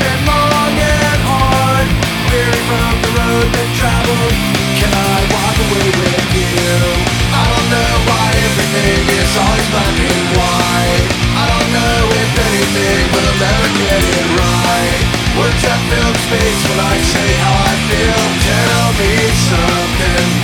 been long and hard, weary from the road traveled. Can I walk away with you? I don't know why everything is always black and white. I don't know if anything will ever get it right. Space when I say how I feel. Tell me something.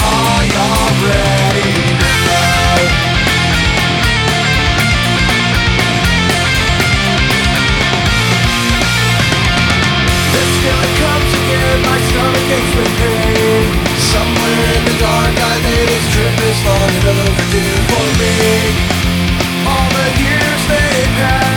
love do for me. All the years they've passed